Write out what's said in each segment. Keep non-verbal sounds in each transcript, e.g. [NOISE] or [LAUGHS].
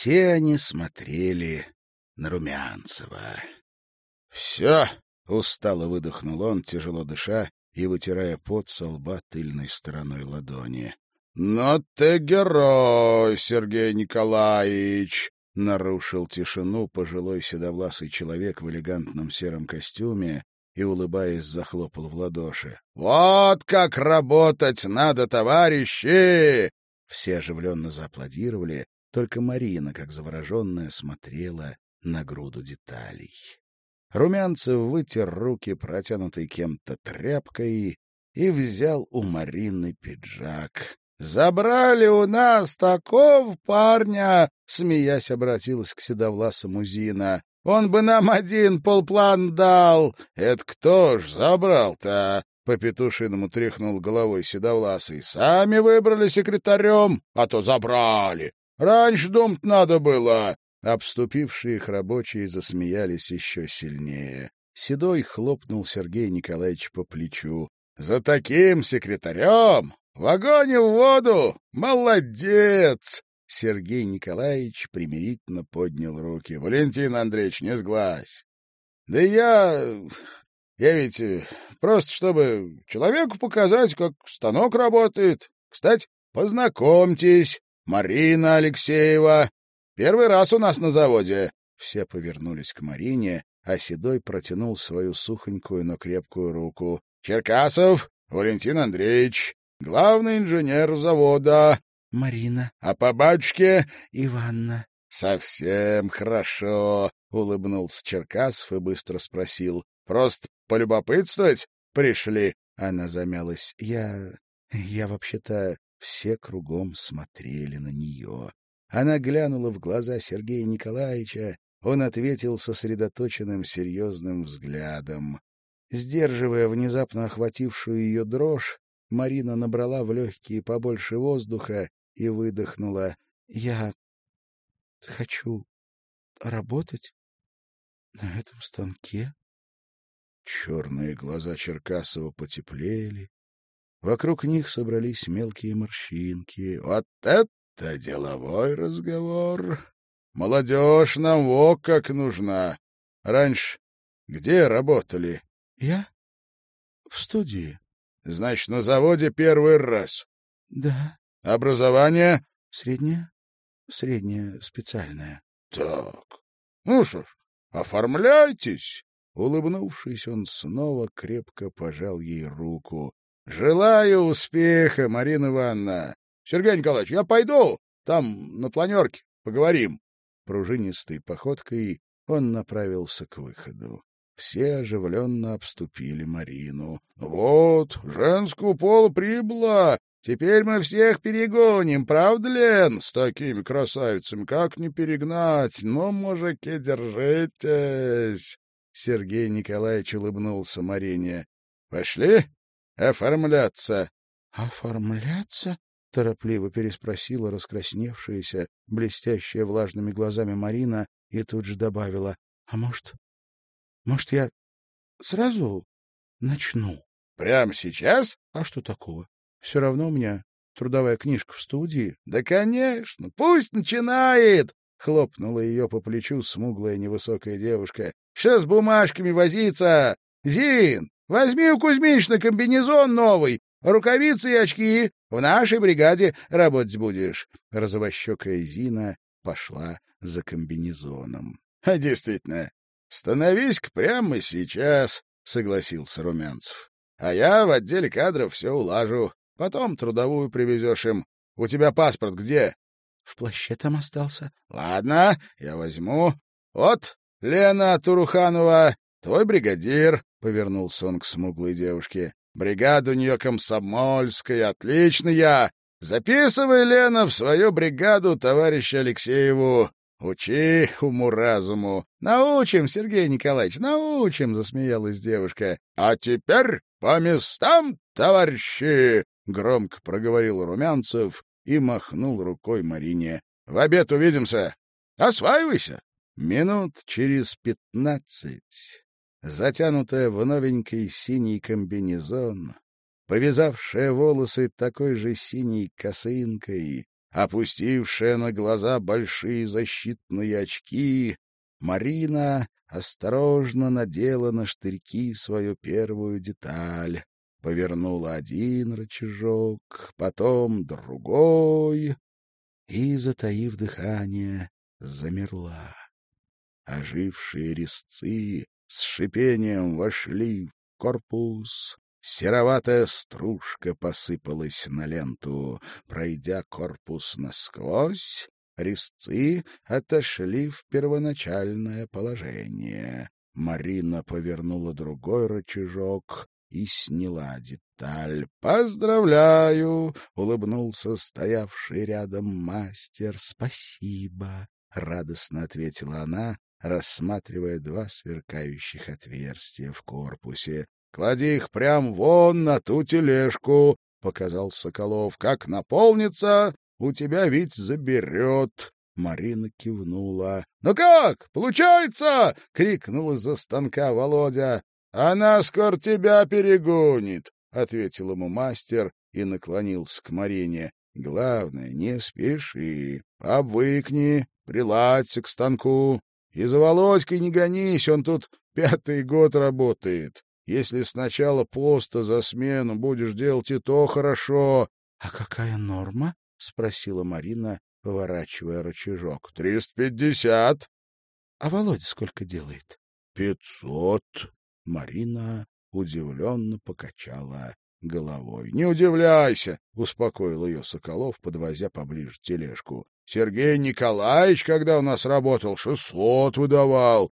Все они смотрели на Румянцева. — Все! — устало выдохнул он, тяжело дыша и вытирая пот со лба тыльной стороной ладони. — Но ты герой, Сергей Николаевич! — нарушил тишину пожилой седовласый человек в элегантном сером костюме и, улыбаясь, захлопал в ладоши. — Вот как работать надо, товарищи! Все оживленно зааплодировали, только Марина, как завороженная, смотрела на груду деталей. Румянцев вытер руки, протянутой кем-то тряпкой, и взял у Марины пиджак. «Забрали у нас такого парня!» — смеясь обратилась к седовласому Зина. «Он бы нам один полплан дал!» «Это кто ж забрал-то?» — по-петушиному тряхнул головой седовласый. «Сами выбрали секретарем, а то забрали! Раньше думать надо было!» Обступившие их рабочие засмеялись еще сильнее. Седой хлопнул Сергей Николаевич по плечу. «За таким секретарем! В огонь и в воду! Молодец!» Сергей Николаевич примирительно поднял руки. «Валентин Андреевич, не сглазь!» «Да я... я ведь э, просто, чтобы человеку показать, как станок работает. Кстати, познакомьтесь, Марина Алексеева, Первый раз у нас на заводе. Все повернулись к Марине, а Седой протянул свою сухонькую, но крепкую руку. Черкасов Валентин Андреевич, главный инженер завода. Марина. А по батюшке? Иванна. Совсем хорошо, улыбнулся Черкасов и быстро спросил. Просто полюбопытствовать пришли? Она замялась. Я... я вообще-то... Все кругом смотрели на нее. Она глянула в глаза Сергея Николаевича, он ответил сосредоточенным серьезным взглядом. Сдерживая внезапно охватившую ее дрожь, Марина набрала в легкие побольше воздуха и выдохнула. — Я хочу работать на этом станке. Черные глаза Черкасова потеплели. Вокруг них собрались мелкие морщинки. — Вот это деловой разговор. Молодежь нам во как нужна. Раньше где работали? Я? В студии. Значит, на заводе первый раз? Да. Образование? Среднее. Среднее специальное. Так. Ну что ж, оформляйтесь. Улыбнувшись, он снова крепко пожал ей руку. — Желаю успеха, Марина Ивановна. Сергей Николаевич, я пойду. Там на планерке поговорим. Пружинистой походкой он направился к выходу. Все оживленно обступили Марину. — Вот, женскую пол прибыла. Теперь мы всех перегоним, правда, Лен? С такими красавицами как не перегнать? Ну, мужики, держитесь. Сергей Николаевич улыбнулся Марине. — Пошли оформляться. — Оформляться? — торопливо переспросила раскрасневшаяся, блестящая влажными глазами Марина и тут же добавила. — А может, может, я сразу начну? — Прямо сейчас? — А что такого? Все равно у меня трудовая книжка в студии. — Да, конечно, пусть начинает! — хлопнула ее по плечу смуглая невысокая девушка. — Что с бумажками возиться? Зин, возьми у Кузьминична комбинезон новый, рукавицы и очки. В нашей бригаде работать будешь. Розовощекая Зина пошла за комбинезоном. — А действительно, становись-ка прямо сейчас, — согласился Румянцев. — А я в отделе кадров все улажу. Потом трудовую привезешь им. У тебя паспорт где? — В плаще там остался. — Ладно, я возьму. Вот, Лена Туруханова, твой бригадир, — повернулся он к смуглой девушке. Бригада у нее комсомольская, отличная. Записывай, Лена, в свою бригаду товарища Алексееву. Учи уму-разуму. Научим, Сергей Николаевич, научим, — засмеялась девушка. А теперь по местам, товарищи, — громко проговорил Румянцев и махнул рукой Марине. В обед увидимся. Осваивайся. Минут через пятнадцать затянутая в новенький синий комбинезон, повязавшая волосы такой же синей косынкой, опустившая на глаза большие защитные очки, Марина осторожно надела на штырьки свою первую деталь, повернула один рычажок, потом другой и, затаив дыхание, замерла. Ожившие резцы с шипением вошли в корпус, Сероватая стружка посыпалась на ленту. Пройдя корпус насквозь, резцы отошли в первоначальное положение. Марина повернула другой рычажок и сняла деталь. «Поздравляю!» — улыбнулся стоявший рядом мастер. «Спасибо!» — радостно ответила она, рассматривая два сверкающих отверстия в корпусе. — Клади их прям вон на ту тележку, — показал Соколов. — Как наполнится, у тебя ведь заберет. Марина кивнула. — Ну как, получается? — крикнул из-за станка Володя. — Она скоро тебя перегонит, — ответил ему мастер и наклонился к Марине. — Главное, не спеши, обвыкни, приладься к станку. И за Володькой не гонись, он тут пятый год работает. Если сначала поста за смену будешь делать и то хорошо. — А какая норма? — спросила Марина, поворачивая рычажок. — Триста пятьдесят. — А Володя сколько делает? — Пятьсот. Марина удивленно покачала головой. — Не удивляйся, — успокоил ее Соколов, подвозя поближе тележку. — Сергей Николаевич, когда у нас работал, шестьсот выдавал.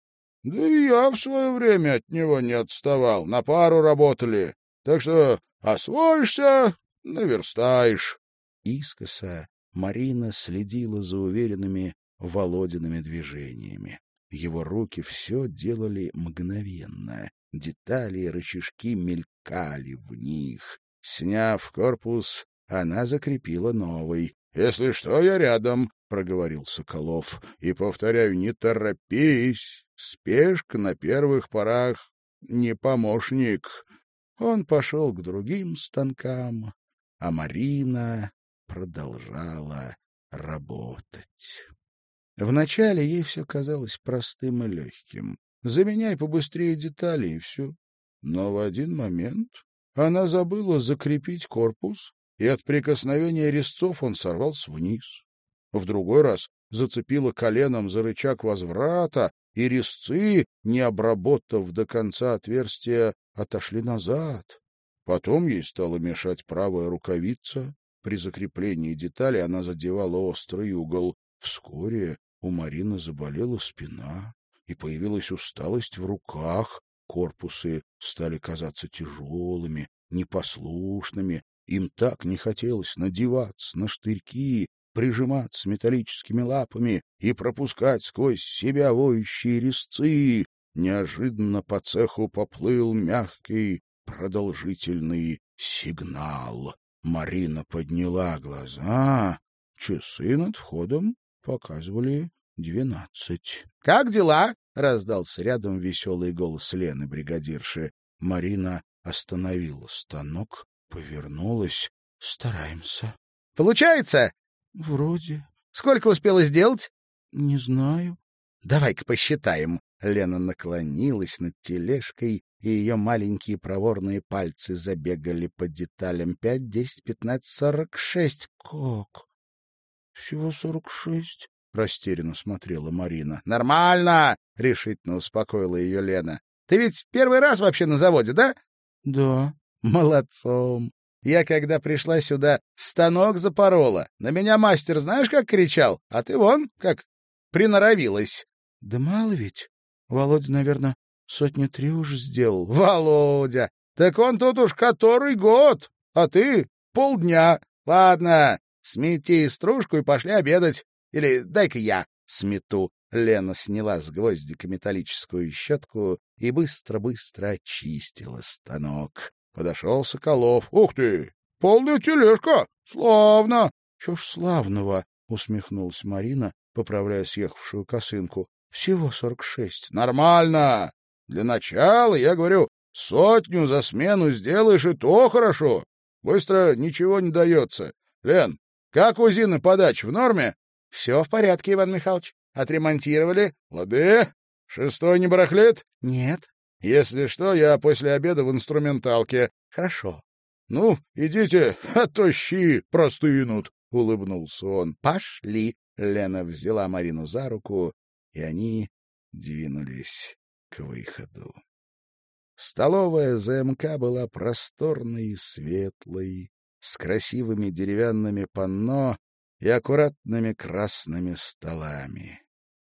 Да и я в свое время от него не отставал, на пару работали. Так что освоишься, наверстаешь. Искоса Марина следила за уверенными Володиными движениями. Его руки все делали мгновенно. Детали и рычажки мелькали в них. Сняв корпус, она закрепила новый. — Если что, я рядом, — проговорил Соколов. — И повторяю, не торопись. Спешка на первых порах не помощник. Он пошел к другим станкам, а Марина продолжала работать. Вначале ей все казалось простым и легким. Заменяй побыстрее детали, и все. Но в один момент она забыла закрепить корпус, и от прикосновения резцов он сорвался вниз. В другой раз зацепила коленом за рычаг возврата, и резцы, не обработав до конца отверстия, отошли назад. Потом ей стала мешать правая рукавица. При закреплении детали она задевала острый угол. Вскоре у Марины заболела спина, и появилась усталость в руках. Корпусы стали казаться тяжелыми, непослушными. Им так не хотелось надеваться на штырьки, прижиматься металлическими лапами и пропускать сквозь себя воющие резцы. Неожиданно по цеху поплыл мягкий, продолжительный сигнал. Марина подняла глаза. Часы над входом показывали двенадцать. — Как дела? — раздался рядом веселый голос Лены, бригадирши. Марина остановила станок, повернулась. — Стараемся. — Получается? — Вроде. — Сколько успела сделать? — Не знаю. — Давай-ка посчитаем. Лена наклонилась над тележкой, и ее маленькие проворные пальцы забегали по деталям. Пять, десять, пятнадцать, сорок шесть. — Как? — Всего сорок шесть? — растерянно смотрела Марина. — Нормально! — решительно успокоила ее Лена. — Ты ведь первый раз вообще на заводе, да? — Да. — Молодцом. Я, когда пришла сюда, станок запорола. На меня мастер знаешь, как кричал? А ты вон, как приноровилась. — Да мало ведь. Володя, наверное, сотни три уж сделал. — Володя! Так он тут уж который год, а ты полдня. Ладно, смети стружку и пошли обедать. Или дай-ка я смету. Лена сняла с гвоздика металлическую щетку и быстро-быстро очистила станок. Подошел Соколов. — Ух ты! Полная тележка! Славно! — Чё ж славного? — усмехнулась Марина, поправляя съехавшую косынку. — Всего сорок шесть. — Нормально! Для начала, я говорю, сотню за смену сделаешь, и то хорошо. Быстро ничего не дается. Лен, Как у Зины подача, в норме? — Все в порядке, Иван Михайлович. Отремонтировали. — Лады. Шестой не барахлит? — Нет. — Если что, я после обеда в инструменталке. — Хорошо. — Ну, идите, [LAUGHS] а то щи простынут, — улыбнулся он. — Пошли. Лена взяла Марину за руку, и они двинулись к выходу. Столовая ЗМК была просторной и светлой, с красивыми деревянными панно и аккуратными красными столами.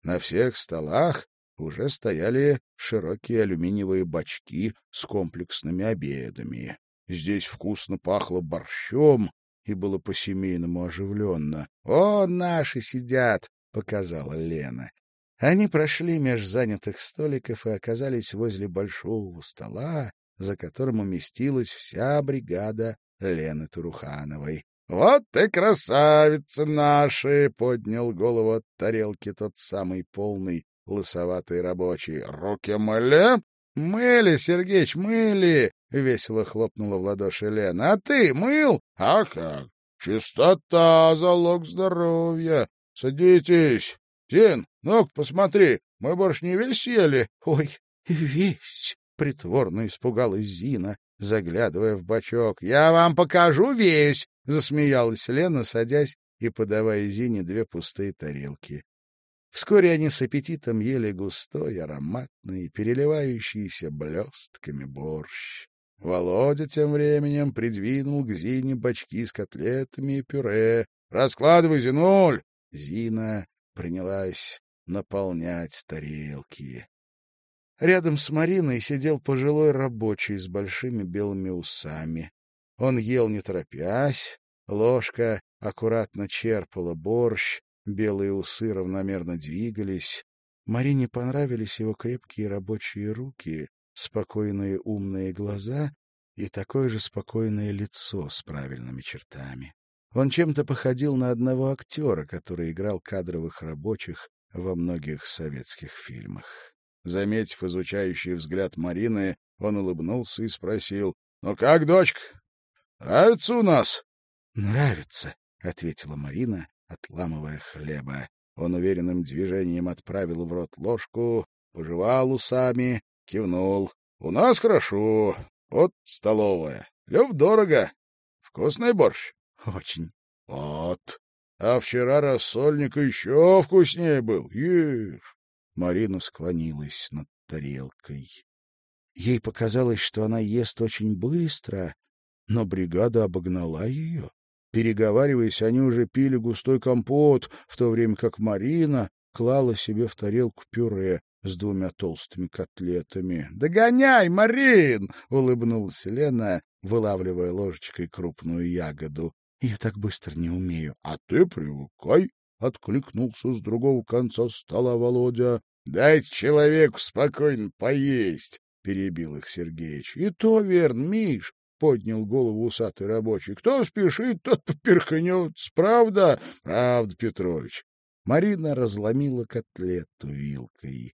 На всех столах уже стояли широкие алюминиевые бачки с комплексными обедами. Здесь вкусно пахло борщом, и было по-семейному оживленно. «О, наши сидят!» — показала Лена. Они прошли меж занятых столиков и оказались возле большого стола, за которым уместилась вся бригада Лены Турухановой. — Вот ты красавицы наши! — поднял голову от тарелки тот самый полный лысоватый рабочий. — Руки мыли? — Мыли, Сергеич, мыли! — весело хлопнула в ладоши Лена. — А ты мыл? — А как? Чистота — залог здоровья. Садитесь. Зин, ну посмотри, мы борщ не весь съели? — Ой, весь! — притворно испугалась Зина, заглядывая в бачок. — Я вам покажу весь! — засмеялась Лена, садясь и подавая Зине две пустые тарелки. Вскоре они с аппетитом ели густой, ароматный, переливающийся блестками борщ. Володя тем временем придвинул к Зине бачки с котлетами и пюре. «Раскладывай, Зинуль!» Зина принялась наполнять тарелки. Рядом с Мариной сидел пожилой рабочий с большими белыми усами. Он ел не торопясь, ложка аккуратно черпала борщ, белые усы равномерно двигались. Марине понравились его крепкие рабочие руки, спокойные умные глаза и такое же спокойное лицо с правильными чертами. Он чем-то походил на одного актера, который играл кадровых рабочих во многих советских фильмах. Заметив изучающий взгляд Марины, он улыбнулся и спросил, — Ну как, дочка, нравится у нас? — Нравится, — ответила Марина, отламывая хлеба. Он уверенным движением отправил в рот ложку, пожевал усами, Кивнул. — У нас хорошо. Вот столовая. Люб дорого. Вкусный борщ? — Очень. — Вот. А вчера рассольник еще вкуснее был. Ешь. Марина склонилась над тарелкой. Ей показалось, что она ест очень быстро, но бригада обогнала ее. Переговариваясь, они уже пили густой компот, в то время как Марина клала себе в тарелку пюре с двумя толстыми котлетами. «Догоняй, Марин!» — улыбнулась Лена, вылавливая ложечкой крупную ягоду. «Я так быстро не умею». «А ты привыкай!» — откликнулся с другого конца стола Володя. «Дайте человеку спокойно поесть!» — перебил их Сергеич. «И то верно, Миш!» — поднял голову усатый рабочий. «Кто спешит, тот поперхнется. Правда?» «Правда, Петрович». Марина разломила котлету вилкой.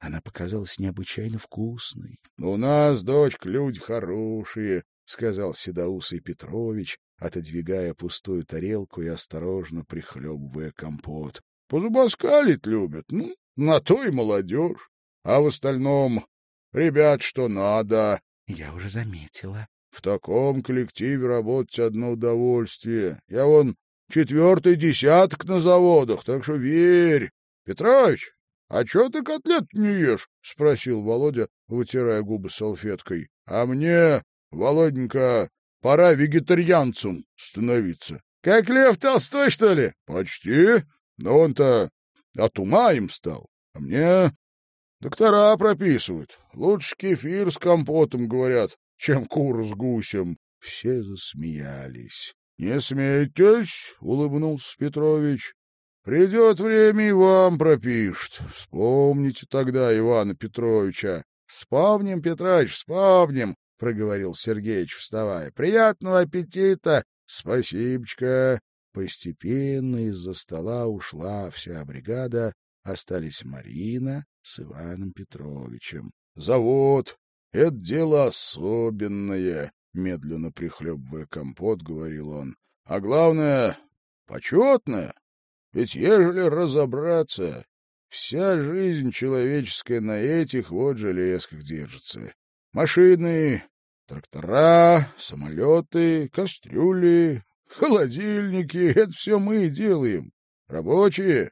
Она показалась необычайно вкусной. — У нас, дочка, люди хорошие, — сказал Седоусый Петрович, отодвигая пустую тарелку и осторожно прихлебывая компот. — Позубоскалить любят, ну, на то и молодежь. А в остальном, ребят, что надо. — Я уже заметила. — В таком коллективе работать одно удовольствие. Я вон четвертый десяток на заводах, так что верь. Петрович, — А чё ты котлет не ешь? — спросил Володя, вытирая губы салфеткой. — А мне, Володенька, пора вегетарианцем становиться. — Как Лев Толстой, что ли? — Почти. Но он-то от ума им стал. А мне доктора прописывают. Лучше кефир с компотом, говорят, чем кур с гусем. Все засмеялись. — Не смейтесь, — улыбнулся Петрович. Придет время и вам пропишут. Вспомните тогда Ивана Петровича. — Вспомним, Петрович, вспомним, — проговорил Сергеич, вставая. — Приятного аппетита! Спасибочка! Постепенно из-за стола ушла вся бригада, остались Марина с Иваном Петровичем. — Завод — это дело особенное, — медленно прихлебывая компот, говорил он. — А главное, почетная. Ведь ежели разобраться, вся жизнь человеческая на этих вот железках держится. Машины, трактора, самолеты, кастрюли, холодильники — это все мы делаем. Рабочие.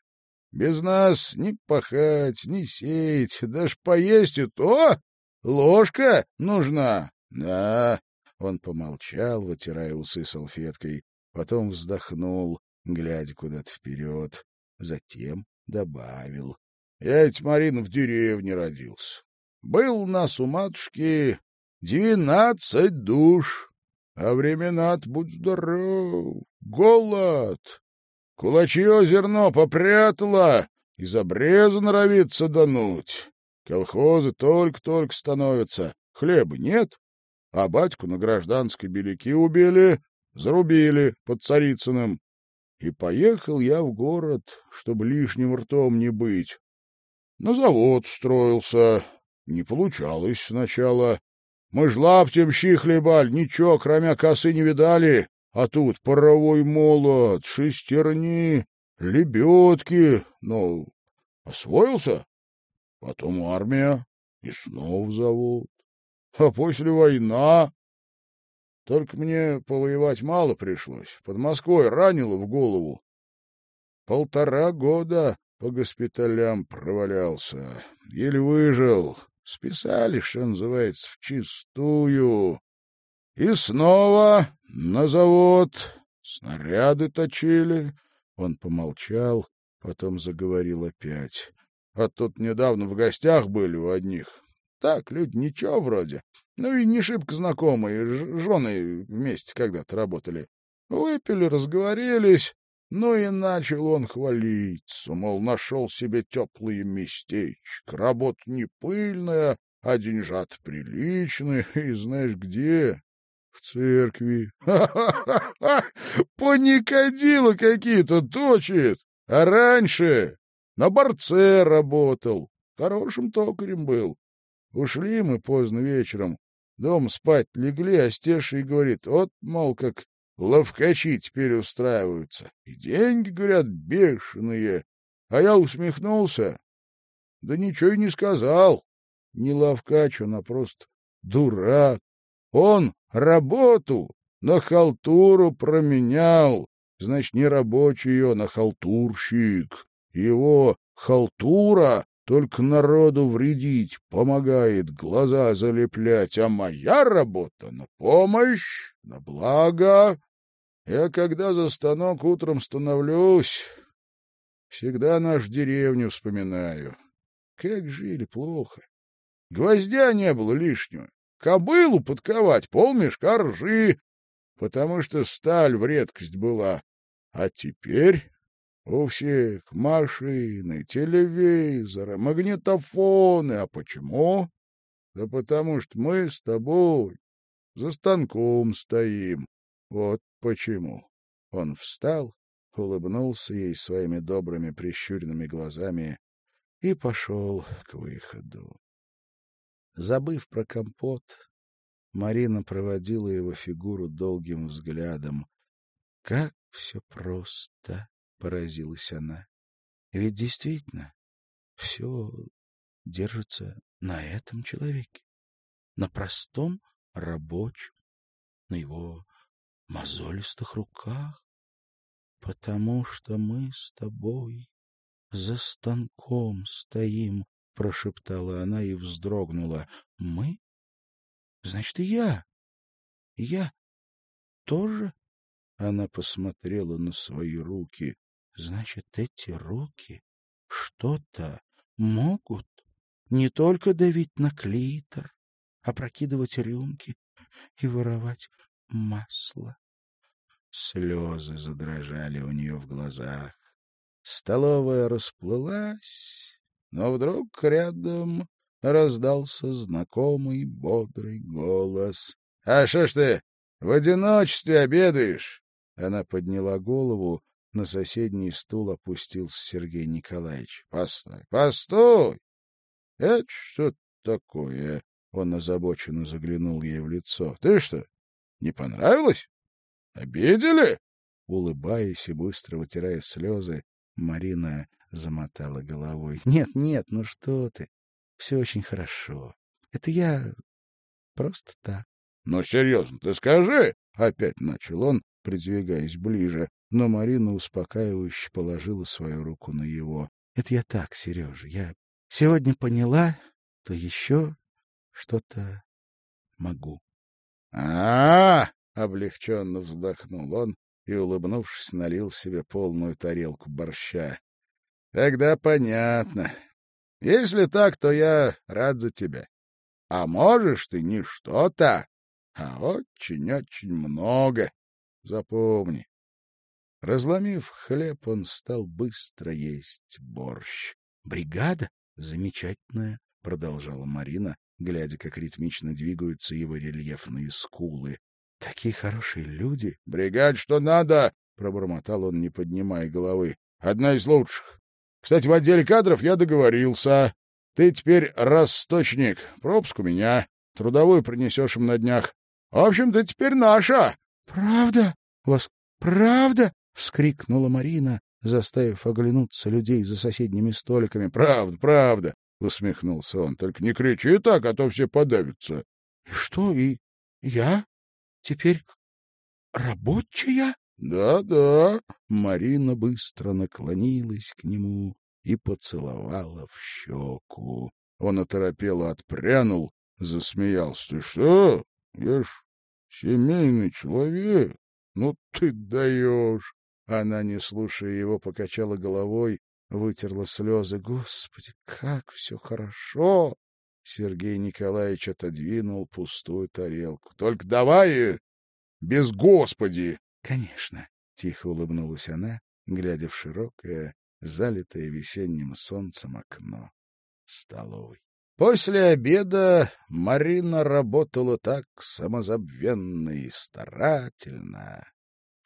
Без нас ни пахать, ни сеять, даже поесть и то ложка нужна. Да, он помолчал, вытирая усы салфеткой, потом вздохнул, глядя куда-то вперед, затем добавил. — Я ведь, Марин, в деревне родился. Был у нас у матушки двенадцать душ, а времена-то, будь здоров, голод. Кулачье зерно попрятала, из обреза норовится дануть. Колхозы только-только становятся, хлеба нет, а батьку на гражданской беляки убили, зарубили под Царицыным. И поехал я в город, чтобы лишним ртом не быть. На завод строился. Не получалось сначала. Мы ж лаптем щи хлебаль, ничего, кроме косы не видали. А тут паровой молот, шестерни, лебедки. Ну, освоился. Потом армия и снова завод а после война. Только мне повоевать мало пришлось. Под Москвой ранило в голову. Полтора года по госпиталям провалялся. Еле выжил. Списали, что называется, вчистую. И снова на завод. Снаряды точили. Он помолчал, потом заговорил опять. А тут недавно в гостях были у одних. Так, люди ничего вроде. Ну и не шибко знакомые, жены вместе когда-то работали. Выпили, разговорились, ну и начал он хвалиться, мол, нашел себе теплое местечко, работа не пыльная, а деньжат приличные, [LAUGHS] и знаешь где? В церкви. [LAUGHS] Ха-ха-ха! Паникодило какие-то точит! А раньше на борце работал, хорошим токарем был. Ушли мы поздно вечером. Дом спать легли, а Стеша и говорит, вот, мол, как ловкачи теперь устраиваются. И деньги, говорят, бешеные. А я усмехнулся. Да ничего и не сказал. Не ловкач он, а просто дурак. Он работу на халтуру променял. Значит, не рабочий он, а халтурщик. Его халтура только народу вредить помогает, глаза залеплять, а моя работа на помощь, на благо. Я когда за станок утром становлюсь, всегда наш деревню вспоминаю. Как жили плохо. Гвоздя не было лишнего. Кобылу подковать, полмешка ржи, потому что сталь в редкость была. А теперь у всех машины, телевизоры, магнитофоны. А почему? Да потому что мы с тобой за станком стоим. Вот почему. Он встал, улыбнулся ей своими добрыми прищуренными глазами и пошел к выходу. Забыв про компот, Марина проводила его фигуру долгим взглядом. Как все просто! — поразилась она. — Ведь действительно все держится на этом человеке, на простом рабочем, на его мозолистых руках, потому что мы с тобой за станком стоим, — прошептала она и вздрогнула. — Мы? Значит, и я. я тоже? Она посмотрела на свои руки. Значит, эти руки что-то могут не только давить на клитор, а прокидывать рюмки и воровать масло. Слезы задрожали у нее в глазах. Столовая расплылась, но вдруг рядом раздался знакомый бодрый голос. — А что ж ты в одиночестве обедаешь? Она подняла голову на соседний стул опустился Сергей Николаевич. — Постой, постой! Это что такое? Он озабоченно заглянул ей в лицо. — Ты что, не понравилось? Обидели? Улыбаясь и быстро вытирая слезы, Марина замотала головой. — Нет, нет, ну что ты. Все очень хорошо. Это я просто так. — Ну, серьезно, ты скажи, — опять начал он, придвигаясь ближе, но Марина успокаивающе положила свою руку на его. — Это я так, Сережа. Я сегодня поняла, то еще что-то могу. А — облегченно вздохнул он и, улыбнувшись, налил себе полную тарелку борща. — Тогда понятно. Если так, то я рад за тебя. А можешь ты не что-то, а очень-очень много. Запомни. Разломив хлеб, он стал быстро есть борщ. — Бригада замечательная, — продолжала Марина, глядя, как ритмично двигаются его рельефные скулы. — Такие хорошие люди. — Бригад, что надо, — пробормотал он, не поднимая головы. — Одна из лучших. Кстати, в отделе кадров я договорился. Ты теперь расточник. Пропуск у меня. Трудовую принесешь им на днях. В общем, ты теперь наша. — Правда? Вас правда? — вскрикнула Марина, заставив оглянуться людей за соседними столиками. — Правда, правда, — усмехнулся он. — Только не кричи так, а то все подавятся. — И что, и я теперь рабочая? Да, да. Марина быстро наклонилась к нему и поцеловала в щеку. Он оторопело отпрянул, засмеялся. — Ты что? Я ж семейный человек. Ну ты даешь. Она, не слушая его, покачала головой, вытерла слезы. Господи, как все хорошо! Сергей Николаевич отодвинул пустую тарелку. — Только давай без Господи! Конечно, — тихо улыбнулась она, глядя в широкое, залитое весенним солнцем окно столовой. После обеда Марина работала так самозабвенно и старательно,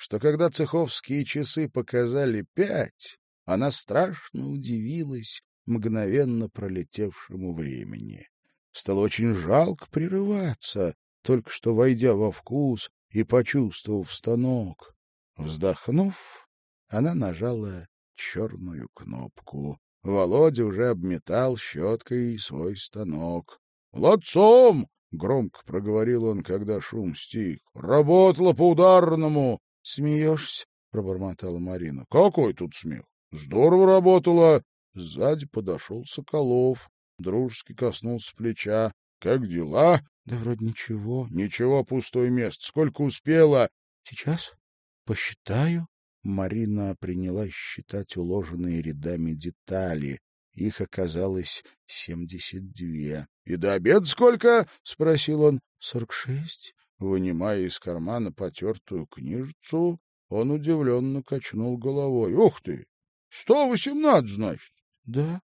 что когда цеховские часы показали пять, она страшно удивилась мгновенно пролетевшему времени. Стало очень жалко прерываться, только что войдя во вкус и почувствовав станок. Вздохнув, она нажала черную кнопку. Володя уже обметал щеткой свой станок. «Молодцом!» — громко проговорил он, когда шум стих. «Работала по ударному!» «Смеешься?» — пробормотала Марина. «Какой тут смех? Здорово работала!» Сзади подошел Соколов, дружески коснулся плеча. Как дела? Да вроде ничего. Ничего, пустое место. Сколько успела? Сейчас посчитаю. Марина принялась считать уложенные рядами детали. Их оказалось семьдесят две. — И до обеда сколько? — спросил он. — Сорок шесть. Вынимая из кармана потертую книжицу, он удивленно качнул головой. — Ух ты! Сто восемнадцать, значит? — Да,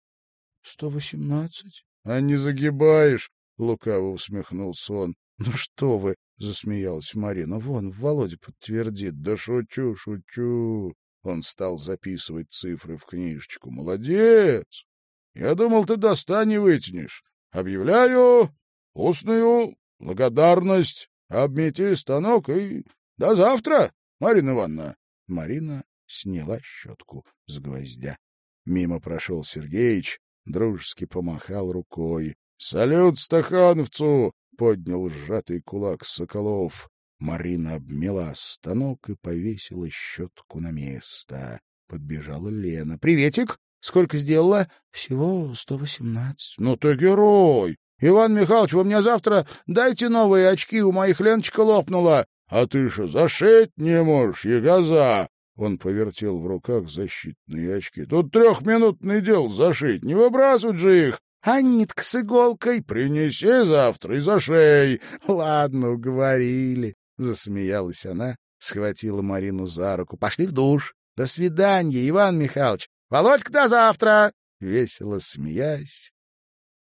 сто восемнадцать. — А не загибаешь? — лукаво усмехнулся он. — Ну что вы, — засмеялась Марина. — Вон, Володя подтвердит. — Да шучу, шучу. Он стал записывать цифры в книжечку. — Молодец! Я думал, ты до ста не вытянешь. Объявляю устную благодарность. Обмети станок и до завтра, Марина Ивановна. Марина сняла щетку с гвоздя. Мимо прошел Сергеич, дружески помахал рукой. «Салют Стахановцу!» — поднял сжатый кулак Соколов. Марина обмела станок и повесила щетку на место. Подбежала Лена. «Приветик! Сколько сделала?» «Всего сто восемнадцать». «Ну ты герой! Иван Михайлович, вы мне завтра дайте новые очки, у моих Леночка лопнула. А ты что, зашить не можешь, ягоза?» Он повертел в руках защитные очки. «Тут трехминутный дел зашить, не выбрасывать же их!» А нитка с иголкой принеси завтра и зашей. Ладно, уговорили. Засмеялась она, схватила Марину за руку. Пошли в душ. До свидания, Иван Михайлович. Володька, до завтра. Весело смеясь,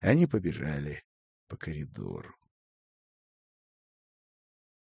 они побежали по коридору.